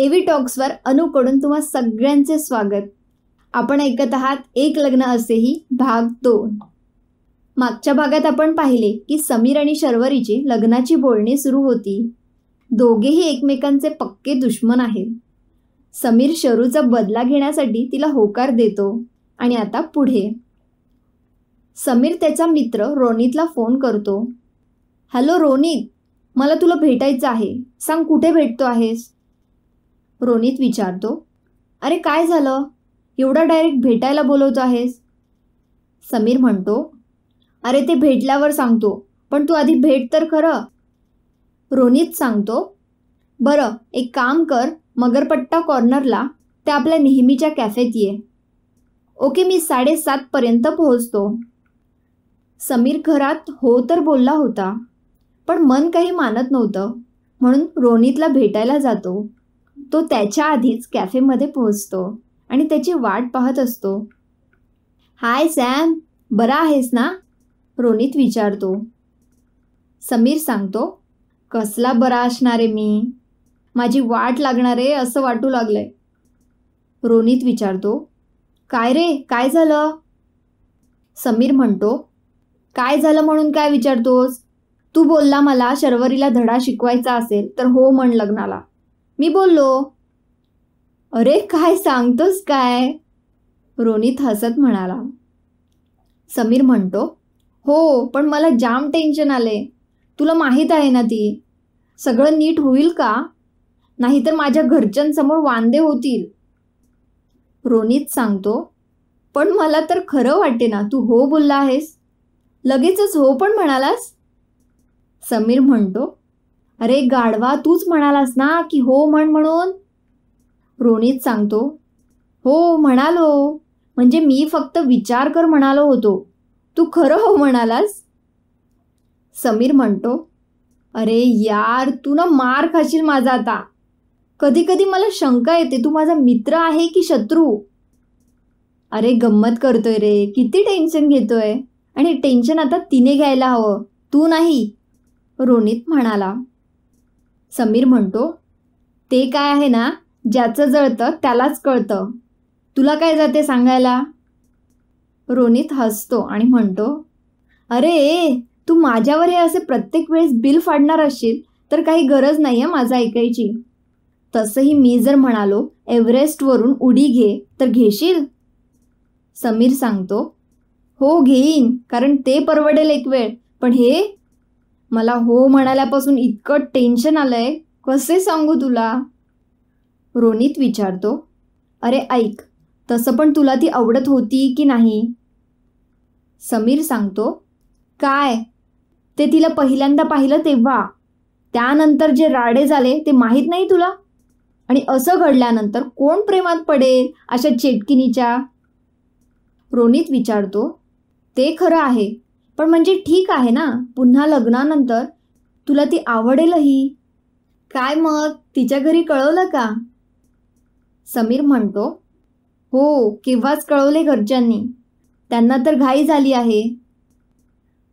एव्ही टॉक्सवर अनुकडून तुम्हा सगळ्यांचे स्वागत. आपण ऐकत आहात एक लग्न असेही भाग दोन. मागच्या भागात आपण पाहिले की समीर आणि शर्वरीची लग्नाची बोलणी सुरू होती. दोघेही एकमेकांचे पक्के दुश्मन आहेत. समीर शरूचा बदला घेण्यासाठी तिला होकार देतो आणि आता पुढे. समीर त्याचा मित्र रोनितला फोन करतो. हॅलो रोनित मला तुला भेटायचं आहे. सांग कुठे भेटतो आहेस? रोनित विचारतो अरे काय झालं? एवढा डायरेक्ट भेटायला बोलवतो आहेस? समीर म्हणतो अरे ते भेटल्यावर सांगतो पण तू आधी भेट तर खरं. रोनित सांगतो बरं एक काम कर मगरपट्टा कॉर्नरला त्या आपल्या नेहमीच्या कॅफेत ये. ओके मी साडेसातपर्यंत पोहोचतो. समीर घरात हो तर बोलला होता पण मन काही मानत नव्हतं म्हणून रोनितला भेटायला जातो. तो त्याच्या आधीच कॅफेमध्ये पोहोचतो आणि त्याची वाट पाहत असतो. Hi Sam. बरा आहेस ना? रोनित विचारतो. समीर सांगतो कसला बरा असणारे मी? माझी वाट लागणारे असं वाटू लागलंय. रोनित विचारतो काय रे? काय झालं? समीर म्हणतो काय झालं म्हणून काय विचारतोस? तू बोलला मला शर्वरीला धडा शिकवायचा असेल तर हो म्हण लग्नाला. मी बोललो अरे काय सांगतोस काय? रोनित हसत म्हणाला. समीर म्हणतो हो पण मला जाम टेन्शन आले तुला माहीत आहे ना ती? सगळं नीट होईल का? नाहीतर माझ्या घरच्यांसमोर वांदे होतील. रोनित सांगतो पण मला तर खरं वाटते ना तू हो बोलला आहेस. लगेचच हो पण म्हणालास. समीर म्हणतो अरे गाढवा तूच म्हणालास ना की हो म्हण म्हणून? रोनित सांगतो हो म्हणालो. म्हणजे मी फक्त विचार कर म्हणालो होतो. तू खरं हो म्हणालास? समीर म्हणतो अरे यार तू ना मार खाशील माझा आता. कधी कधी मला शंका येते तू माझा मित्र आहे की शत्रू? अरे गंमत करतोय रे किती टेन्शन घेतोय. आणि टेन्शन आता तिने घ्यायला हवं तू नाही. रोनित म्हणाला समीर म्हणतो ते काय आहे ना ज्याचं जळतं त्यालाच कळतं. तुला काय जाते सांगायला? रोनित हसतो आणि म्हणतो अरे तू माझ्यावर हे असे प्रत्येक वेळेस बिल फाडणार असशील तर काही गरज नाही आहे माझं ऐकायची. तसंही मी जर म्हणालो एव्हरेस्टवरून उडी घे तर घेशील? समीर सांगतो हो घेईन कारण ते परवडेल एक वेळ पण हे मला हो म्हणाल्यापासून इतकं टेन्शन आलंय. कसे सांगू तुला? रोनित विचारतो. अरे ऐक तसं पण तुला ती आवडत होती की नाही? समीर सांगतो. काय? ते तिला पहिल्यांदा पाहिलं तेव्हा. त्यानंतर जे राडे झाले ते माहीत नाही तुला? आणि असं घडल्यानंतर कोण प्रेमात पडेल अशा चेटकिनीच्या? रोनित विचारतो. ते खरं आहे. पण म्हणजे ठीक आहे ना. पुन्हा लग्नानंतर तुला ती आवडेलही. काय मग? तिच्या घरी कळवलं का? समीर म्हणतो हो केव्हाच कळवले घरच्यांनी. त्यांना तर घाई झाली आहे.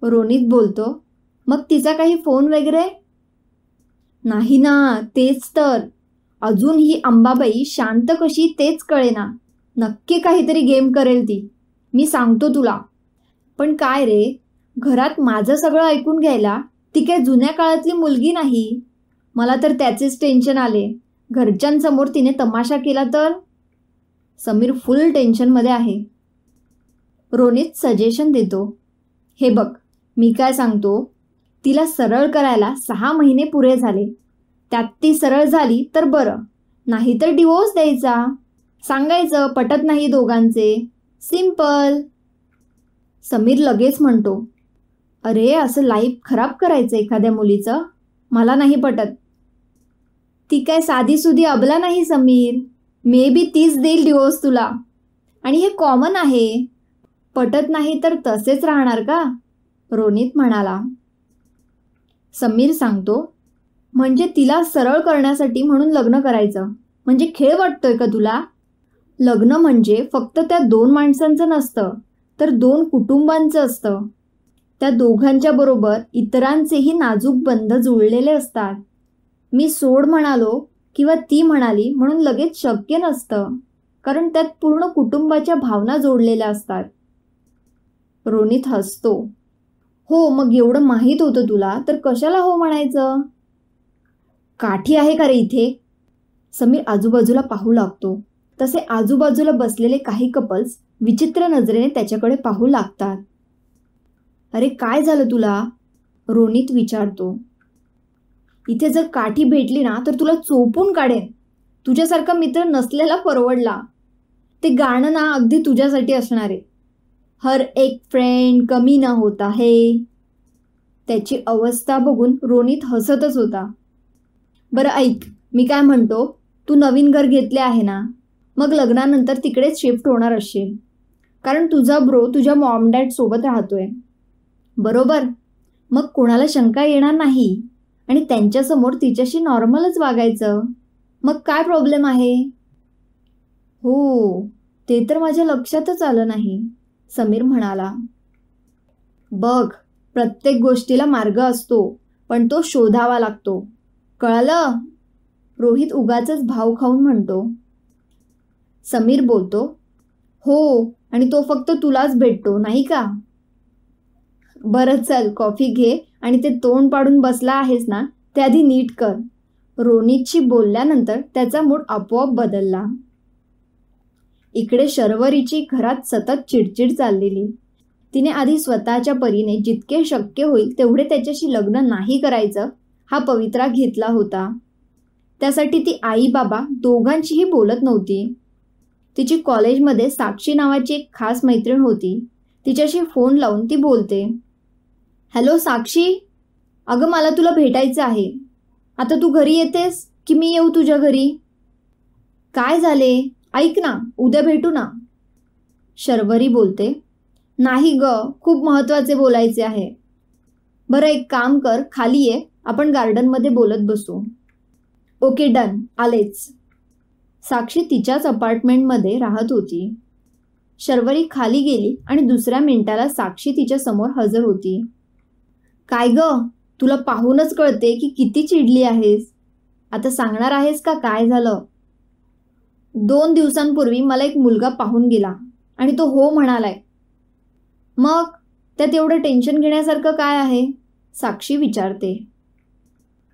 रोनित बोलतो मग तिचा काही फोन वगैरे? नाही ना तेच तर. अजून ही अंबाबाई शांत कशी तेच कळेना. नक्की काहीतरी गेम करेल ती. मी सांगतो तुला. पण काय रे? घरात माझं सगळं ऐकून घ्यायला ती काय जुन्या काळातली मुलगी नाही? मला तर त्याचेच टेन्शन आले. घरच्यांसमोर तिने तमाशा केला तर? समीर फुल टेन्शनमध्ये आहे. रोनित सजेशन देतो. हे बघ मी काय सांगतो? तिला सरळ करायला सहा महिने पुरे झाले. त्यात ती सरळ झाली तर बरं. नाहीतर डिवोर्स द्यायचा. सांगायचं पटत नाही दोघांचे. सिंपल समीर लगेच म्हणतो अरे असं लाईफ खराब करायचं एखाद्या मुलीचं? मला नाही पटत. ती काय साधी सुधी अबला नाही समीर. मे बी तीच देईल डिवोर्स तुला. आणि हे कॉमन आहे. पटत नाही तर तसेच राहणार का? रोनित म्हणाला. समीर सांगतो म्हणजे तिला सरळ करण्यासाठी म्हणून लग्न करायचं. म्हणजे खेळ वाटतोय का तुला? लग्न म्हणजे फक्त त्या दोन माणसांचं नसतं तर दोन कुटुंबांचं असतं. त्या दोघांच्या बरोबर इतरांचेही नाजूक बंध जुळलेले असतात. मी सोड म्हणालो किंवा ती म्हणाली म्हणून लगेच शक्य नसतं कारण त्यात पूर्ण कुटुंबाच्या भावना जोडलेल्या असतात. रोनित हसतो. हो मग एवढं माहीत होतं तुला तर कशाला हो म्हणायचं? काठी आहे का रे इथे? समीर आजूबाजूला पाहू लागतो. तसे आजूबाजूला बसलेले काही कपल्स विचित्र नजरेने त्याच्याकडे पाहू लागतात. अरे काय झालं तुला? रोनित विचारतो. इथे जर काठी भेटली ना तर तुला चोपून काढेन. तुझ्यासारखा मित्र नसलेला परवडला. ते गाणं ना अगदी तुझ्यासाठी असणार आहे. हर एक फ्रेंड कमी न होता हे त्याची अवस्था बघून रोनित हसतच होता. बरं ऐक मी काय म्हणतो? तू नवीन घर घेतले आहे ना? मग लग्नानंतर तिकडेच शिफ्ट होणार असेल. कारण तुझा ब्रो तुझ्या मॉम डॅड सोबत राहतोय. बरोबर. मग कोणाला शंका येणार नाही? आणि त्यांच्यासमोर तिच्याशी नॉर्मलच वागायचं. मग काय प्रॉब्लेम आहे? हो ते तर माझ्या लक्षातच आलं नाही समीर म्हणाला. बघ प्रत्येक गोष्टीला मार्ग असतो पण तो शोधावा लागतो. कळालं? रोहित उगाच भाव खाऊन म्हणतो. समीर बोलतो हो आणि तो फक्त तुलाच भेटतो नाही का? बरं चल कॉफी घे आणि ते तोंड पाडून बसला आहेस ना ते आधी नीट कर. रोनितशी बोलल्यानंतर त्याचा मूड आपोआप बदलला. इकडे शर्वरीची घरात सतत चिडचिड चाललेली. तिने आधी स्वतःच्या परीने जितके शक्य होईल तेवढे त्याच्याशी लग्न नाही करायचं हा पवित्रा घेतला होता. त्यासाठी ती आई बाबा दोघांशीही बोलत नव्हती. तिची कॉलेजमध्ये साक्षी नावाची एक खास मैत्रीण होती. तिच्याशी फोन लावून ती बोलते हॅलो साक्षी? अगं मला तुला भेटायचं आहे. आता तू घरी येतेस की मी येऊ तुझ्या घरी? काय झाले? ऐक ना उद्या भेटू ना. शर्वरी बोलते. नाही ग खूप महत्त्वाचे बोलायचे आहे. बरं एक काम कर खाली ये. आपण गार्डनमध्ये बोलत बसू. Okay done. आलेच. साक्षी तिच्याच अपार्टमेंटमध्ये राहत होती. शर्वरी खाली गेली आणि दुसऱ्या मिनिटाला साक्षी तिच्यासमोर हजर होती. काय ग? तुला पाहूनच कळते की किती चिडली आहेस. आता सांगणार आहेस का काय झालं? दोन दिवसांपूर्वी मला एक मुलगा पाहून गेला आणि तो हो म्हणालाय. मग त्यात एवढं टेन्शन घेण्यासारखं काय आहे? साक्षी विचारते.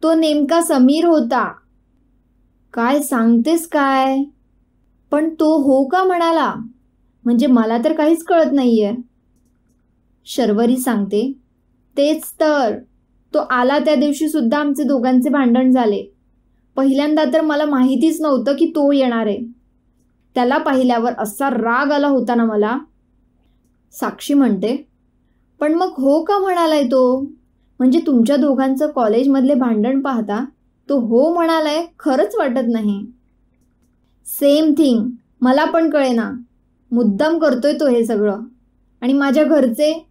तो नेमका समीर होता. काय सांगतेस काय? पण तो हो का म्हणाला? म्हणजे मला तर काहीच कळत नाहीये. शर्वरी सांगते. तेच तर. तो आला त्या दिवशी सुद्धा आमचे दोघांचे भांडण झाले. पहिल्यांदा तर मला माहितीच नव्हतं की तो येणार आहे. त्याला पाहिल्यावर असा राग आला होता ना मला. साक्षी म्हणते पण मग हो का म्हणालाय तो? म्हणजे तुमच्या दोघांचं कॉलेजमधले भांडण पाहता तो हो म्हणालाय खरंच वाटत नाही. सेम थिंग मला पण कळेना. मुद्दाम करतोय तो हे सगळं. आणि माझ्या घरचे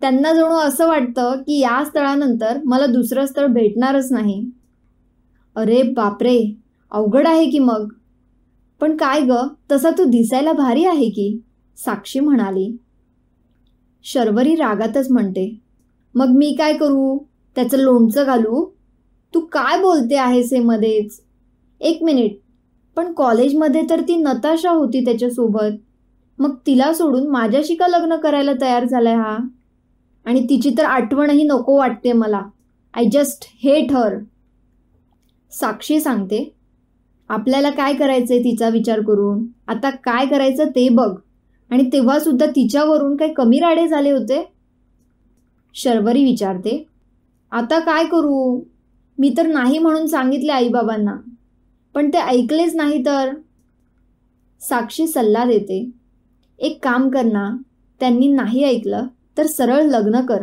त्यांना जणू असं वाटतं की या स्थळानंतर मला दुसरं स्थळ भेटणारच नाही. अरे बापरे अवघड आहे की मग? पण काय ग तसा तू दिसायला भारी आहे की? साक्षी म्हणाली. शर्वरी रागातच म्हणते. मग मी काय करू? त्याचं लोणचं घालू? तू काय बोलते आहेस हे मध्येच? एक मिनिट. पण कॉलेजमध्ये तर ती नताशा होती त्याच्यासोबत. मग तिला सोडून माझ्याशी का लग्न करायला तयार झालाय हा? आणि तिची तर आठवणही नको वाटते मला. I just hate her Sakshi सांगते आपल्याला काय करायचंय तिचा विचार करून? आता काय करायचं ते बघ. आणि तेव्हा सुद्धा तिच्यावरून काही कमी राडे झाले होते. शर्वरी विचारते आता काय करू? मी तर नाही म्हणून सांगितले आईबाबांना. पण ते ऐकलेच नाही तर? साक्षी सल्ला देते एक काम करना त्यांनी नाही ऐकलं तर सरळ लग्न कर.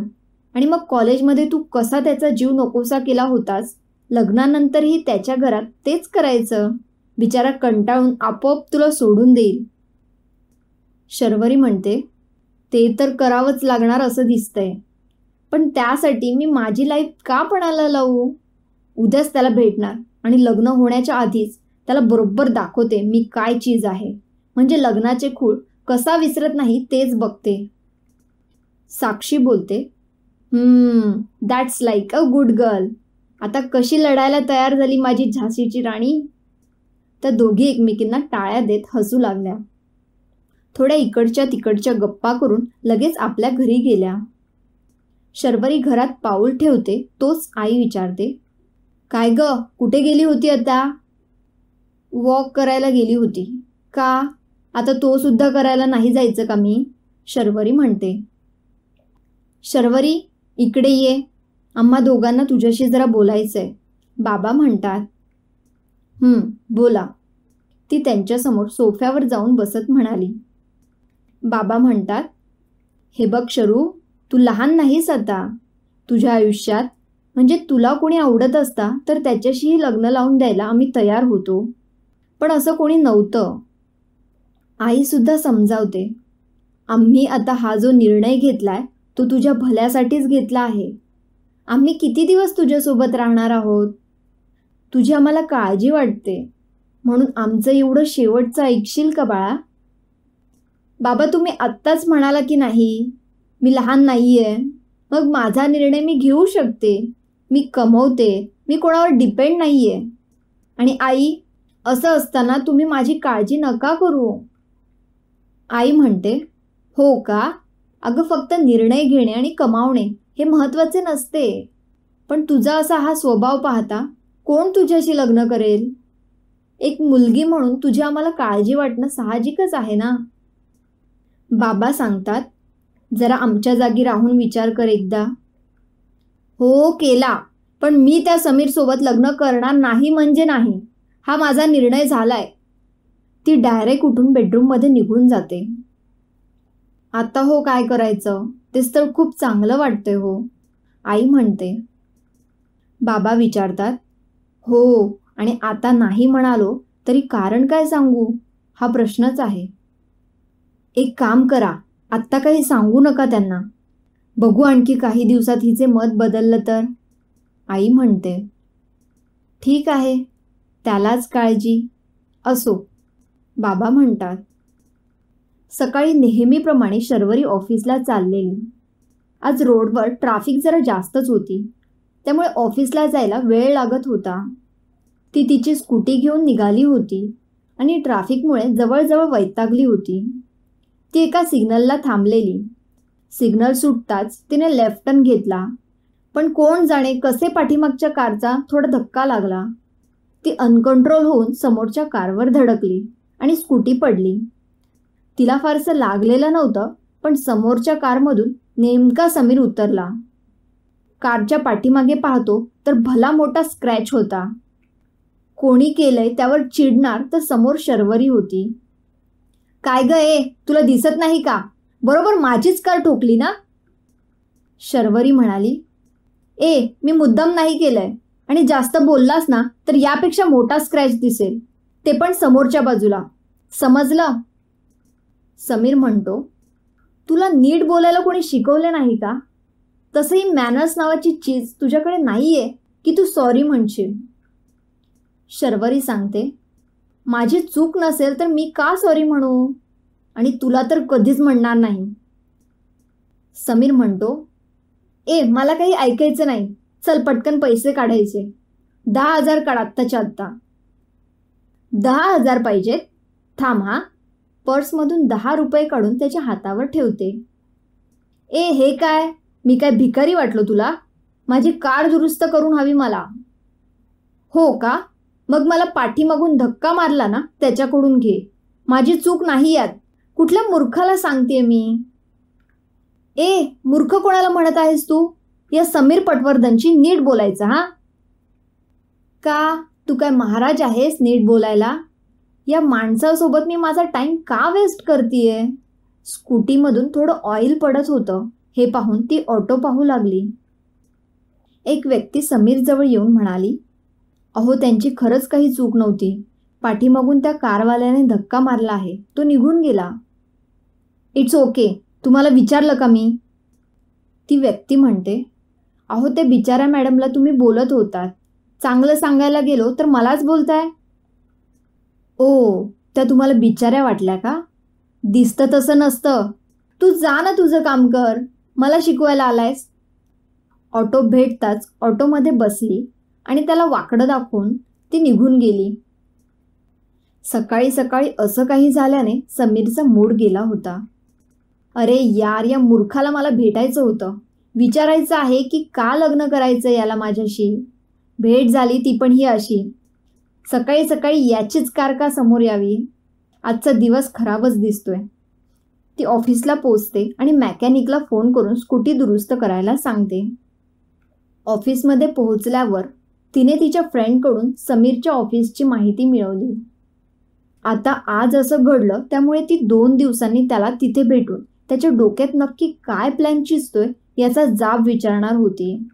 आणि मग कॉलेजमध्ये तू कसा त्याचा जीव नकोसा केला होतास लग्नानंतरही त्याच्या घरात तेच करायचं? बिचारा कंटाळून आपोआप तुला सोडून देईल. शर्वरी म्हणते ते तर करावंच लागणार असं दिसतंय. पण त्यासाठी मी माझी लाईफ का पणाला लावू? उद्याच त्याला भेटणार आणि लग्न होण्याच्या आधीच त्याला बरोबर दाखवते मी काय चीज आहे. म्हणजे लग्नाचे खूळ कसा विसरत नाही तेच बघते. साक्षी बोलते that's like a good girl आता कशी लढायला तयार झाली माझी झाशीची राणी? त्या दोघी एकमेकींना टाळ्या देत हसू लागल्या. थोड्या इकडच्या तिकडच्या गप्पा करून लगेच आपल्या घरी गेल्या. शर्वरी घरात पाऊल ठेवते तोच आई विचारते काय ग कुठे गेली होती आता? वॉक करायला गेली होती. का? आता तो सुद्धा करायला नाही जायचं का मी? शर्वरी म्हणते. शर्वरी इकडे ये. आम्हा दोघांना तुझ्याशी जरा बोलायचंय. बाबा म्हणतात बोला. ती त्यांच्यासमोर सोफ्यावर जाऊन बसत म्हणाली. बाबा म्हणतात हे बघ शरू तू लहान नाहीस आता. तुझ्या आयुष्यात म्हणजे तुला कोणी आवडत असता तर त्याच्याशीही लग्न लावून द्यायला आम्ही तयार होतो. पण असं कोणी नव्हतं. आईसुद्धा समजावते. आम्ही आता हा जो निर्णय घेतलाय तो तुझ्या भल्यासाठीच घेतला आहे. आम्ही किती दिवस तुझ्यासोबत राहणार आहोत? तुझी आम्हाला काळजी वाटते. म्हणून आमचं एवढं शेवटचं ऐकशील का बाळा? बाबा तुम्ही आत्ताच म्हणाला की नाही मी लहान नाही आहे मग माझा निर्णय मी घेऊ शकते. मी कमवते. मी कोणावर डिपेंड नाही आहे आणि आई असं असताना तुम्ही माझी काळजी नका करू. आई म्हणते हो का? अगं फक्त निर्णय घेणे आणि कमावणे हे महत्त्वाचे नसते. पण तुझा असा हा स्वभाव पाहता कोण तुझ्याशी लग्न करेल? एक मुलगी म्हणून तुझी आम्हाला काळजी वाटणं साहजिकच आहे ना? बाबा सांगतात जरा आमच्या जागी राहून विचार कर एकदा. हो केला. पण मी त्या समीरसोबत लग्न करणार नाही म्हणजे नाही. हा माझा निर्णय झालाय. ती डायरेक्ट उठून बेडरूममध्ये निघून जाते. आता हो काय करायचं? तेच तर खूप चांगलं वाटतंय हो. आई म्हणते बाबा विचारतात हो आणि आता नाही म्हणालो तरी कारण काय सांगू? हा प्रश्नच आहे. एक काम करा आत्ता काही सांगू नका त्यांना. बघू आणखी काही दिवसात हिचे मत बदललं तर. आई म्हणते ठीक आहे त्यालाच काळजी. असो बाबा म्हणतात सकाळी नेहमीप्रमाणे शर्वरी ऑफिसला चाललेली. आज रोडवर ट्राफिक जरा जास्तच होती. त्यामुळे ऑफिसला जायला वेळ लागत होता. ती तिची स्कूटी घेऊन निघाली होती आणि ट्राफिकमुळे जवळजवळ वैतागली होती. ती एका सिग्नलला थांबलेली. सिग्नल सुटताच तिने लेफ्ट टर्न घेतला. पण कोण जाणे कसे पाठीमागच्या कारचा थोडा धक्का लागला. ती अनकंट्रोल होऊन समोरच्या कारवर धडकली आणि स्कूटी पडली. तिला फारसं लागलेलं नव्हतं पण समोरच्या कारमधून नेमका समीर उतरला. कारच्या पाठीमागे पाहतो तर भला मोठा स्क्रॅच होता. कोणी केलंय त्यावर चिडणार तर समोर शर्वरी होती. काय ग ए तुला दिसत नाही का? बरोबर माझीच कार ठोकली ना? शर्वरी म्हणाली. ए मी मुद्दाम नाही केलंय. आणि जास्त बोललास ना तर यापेक्षा मोठा स्क्रॅच दिसेल. ते पण समोरच्या बाजूला. समजलं. समीर म्हणतो तुला नीट बोलायला कोणी शिकवले नाही का? तसंही मॅनर्स नावाची चीज तुझ्याकडे नाही आहे की तू सॉरी म्हणशील. शर्वरी सांगते माझी चूक नसेल तर मी का सॉरी म्हणू? आणि तुला तर कधीच म्हणणार नाही. समीर म्हणतो ए मला काही ऐकायचं नाही. चल पटकन पैसे काढायचे. दहा हजार काढ आत्ताच्या आत्ता. दहा हजार पाहिजेत. थांब हा. पर्समधून दहा रुपये काढून त्याच्या हातावर ठेवते. ए हे काय? मी काय भिकारी वाटलो तुला? माझी कार दुरुस्त करून हवी मला. हो का? मग मला पाठीमागून धक्का मारला ना त्याच्याकडून घे. माझी चूक नाही यात. कुठल्या मूर्खाला सांगते मी? ए मूर्ख कोणाला म्हणत आहेस तू? या समीर पटवर्धनशी नीट बोलायचं हा? का? तू काय महाराज आहेस नीट बोलायला? या माणसासोबत मी माझा टाईम का वेस्ट करतीये? स्कूटीमधून थोडं ऑइल पडत होतं. हे पाहून ती ऑटो पाहू लागली. एक व्यक्ती समीरजवळ येऊन म्हणाली अहो त्यांची खरंच काही चूक नव्हती. पाठीमागून त्या कारवाल्याने धक्का मारला आहे. तो निघून गेला. इट्स ओके तुम्हाला विचारलं का मी? ती व्यक्ती म्हणते अहो ते बिचाऱ्या मॅडमला तुम्ही बोलत होतात. चांगलं सांगायला गेलो तर मलाच बोलताय. ओ त्या तुम्हाला बिचाऱ्या वाटल्या का? दिसतं तसं नसतं. तू जा ना तुझं काम कर. मला शिकवायला आलायस. ऑटो भेटताच ऑटोमध्ये बसली आणि त्याला वाकडं दाखवून ती निघून गेली. सकाळी सकाळी असं काही झाल्याने समीरचा मूड गेला होता. अरे यार या मूर्खाला मला भेटायचं होतं. विचारायचं आहे की का लग्न करायचं याला माझ्याशी? भेट झाली ती पण ही अशी. सकाळी सकाळी याचीच कार का समोर यावी? आजचा दिवस खराबच दिसतोय. ती ऑफिसला पोचते आणि मॅकॅनिकला फोन करून स्कूटी दुरुस्त करायला सांगते. ऑफिसमध्ये पोहोचल्यावर तिने तिच्या फ्रेंडकडून समीरच्या ऑफिसची माहिती मिळवली. आता आज असं घडलं त्यामुळे ती दोन दिवसांनी त्याला तिथे भेटून त्याच्या डोक्यात नक्की काय प्लॅन चिजतोय याचा जाब विचारणार होती.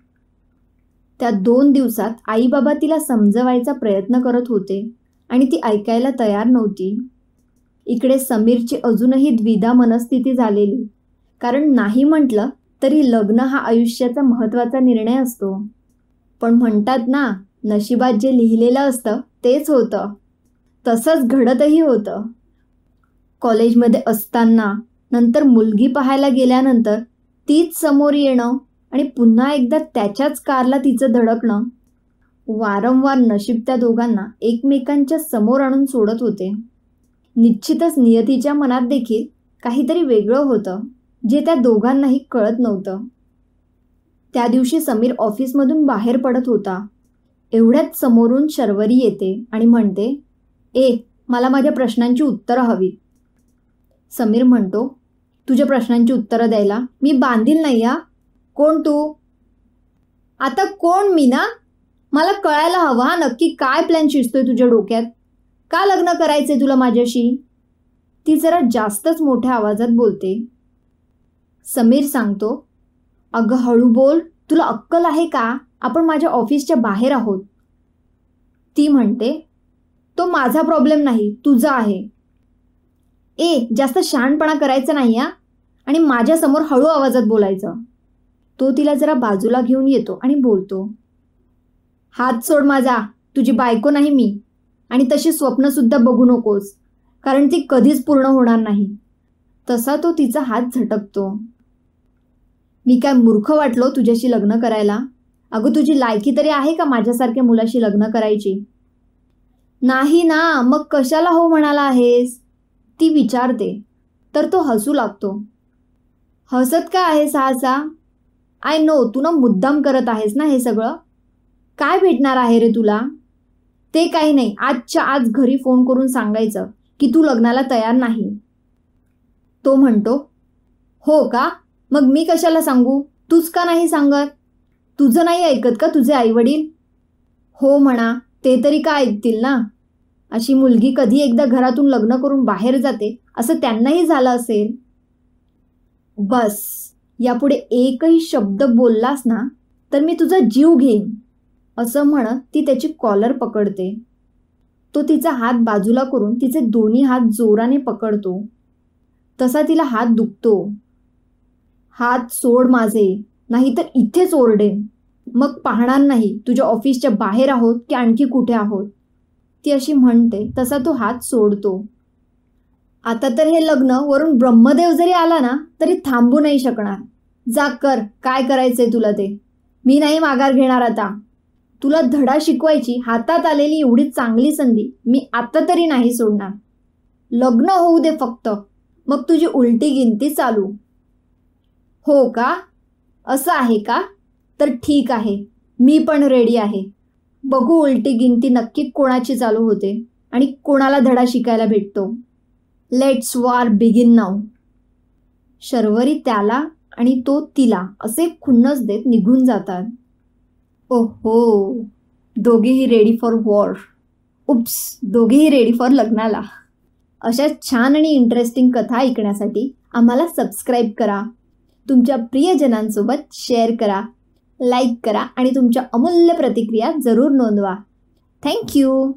त्या दोन दिवसात आई बाबा तिला समजवायचा प्रयत्न करत होते आणि ती ऐकायला तयार नव्हती. इकडे समीरची अजूनही द्विधा मनस्थिती झालेली. कारण नाही म्हटलं तरी लग्न हा आयुष्याचा महत्त्वाचा निर्णय असतो. पण म्हणतात ना नशिबात जे लिहिलेलं असतं तेच होतं. तसंच घडतही होतं. कॉलेजमध्ये असताना नंतर मुलगी पाहायला गेल्यानंतर तीच समोर येणं आणि पुन्हा एकदा त्याच्याच कारला तिचं धडकणं. वारंवार नशीब त्या दोघांना एकमेकांच्या समोर आणून सोडत होते. निश्चितच नियतीच्या मनात देखील काहीतरी वेगळं होतं जे त्या दोघांनाही कळत नव्हतं. त्या दिवशी समीर ऑफिसमधून बाहेर पडत होता. एवढ्याच समोरून शर्वरी येते आणि म्हणते ए मला माझ्या प्रश्नांची उत्तरं हवीत समीर म्हणतो तुझ्या प्रश्नांची उत्तरं द्यायला मी बांधील नाही या कोण तू? आता कोण मी ना? मला कळायला हवं हा नक्की काय प्लॅन शिजतोय तुझ्या डोक्यात? का लग्न करायचंय तुला माझ्याशी? ती जरा जास्तच मोठ्या आवाजात बोलते. समीर सांगतो अगं हळू बोल. तुला अक्कल आहे का? आपण माझ्या ऑफिसच्या बाहेर आहोत. ती म्हणते तो माझा प्रॉब्लेम नाही तुझा आहे. ए जास्त शहाणपणा करायचा नाही आणि माझ्यासमोर हळू आवाजात बोलायचं. तो तिला जरा बाजूला घेऊन येतो आणि बोलतो हात सोड माझा तुझी बायको नाही मी आणि तशी स्वप्नसुद्धा बघू नकोस कारण ती कधीच पूर्ण होणार नाही. तसा तो तिचा हात झटकतो. मी काय मूर्ख वाटलो तुझ्याशी लग्न करायला? अगं तुझी लायकी तरी आहे का माझ्यासारख्या मुलाशी लग्न करायची? नाही ना मग कशाला हो म्हणाला आहेस? ती विचारते. तर तो हसू लागतो. हसत का आहे सहसा आय नो तू ना मुद्दाम करत आहेस ना हे सगळं? काय भेटणार आहे रे तुला? ते काही नाही. आजच्या आज घरी फोन करून सांगायचं की तू लग्नाला तयार नाही. तो म्हणतो हो का? मग मी कशाला सांगू? तूच का नाही सांगत? तुझं नाही ऐकत का तुझे आईवडील? हो म्हणा ते तरी का ऐकतील ना? अशी मुलगी कधी एकदा घरातून लग्न करून बाहेर जाते असं त्यांनाही झालं असेल. बस. यापुढे एकही शब्द बोललास ना तर मी तुझा जीव घेईन असं म्हणत ती त्याची कॉलर पकडते. तो तिचा हात बाजूला करून तिचे दोन्ही हात जोराने पकडतो. तसा तिला हात दुखतो. हात सोड माझे नाहीतर इथेच ओरडेन मग पाहणार नाही तुझ्या ऑफिसच्या बाहेर आहोत की आणखी कुठे आहोत? ती अशी म्हणते तसा तो हात सोडतो. आता तर हे लग्न वरून ब्रह्मदेव जरी आला ना तरी थांबू नाही शकणार. जा कर काय करायचंय तुला ते? मी नाही माघार घेणार आता. तुला धडा शिकवायची हातात आलेली एवढी चांगली संधी मी आता तरी नाही सोडणार. लग्न होऊ दे फक्त. मग तुझी उलटी गिनती चालू. हो का? असं आहे का? तर ठीक आहे. मी पण रेडी आहे. बघू उलटी गिनती नक्की कोणाची चालू होते आणि कोणाला धडा शिकायला भेटतो. लेट्स वार बिगिन नाऊ शर्वरी त्याला आणि तो तिला असे खुन्नस देत निघून जातात. ओहो दोघेही रेडी फॉर वॉर उप्स दोघेही रेडी फॉर लग्नाला. अशा छान आणि इंटरेस्टिंग कथा ऐकण्यासाठी आम्हाला सबस्क्राईब करा. तुमच्या प्रियजनांसोबत शेअर करा लाईक करा आणि तुमच्या अमूल्य प्रतिक्रिया जरूर नोंदवा. थँक्यू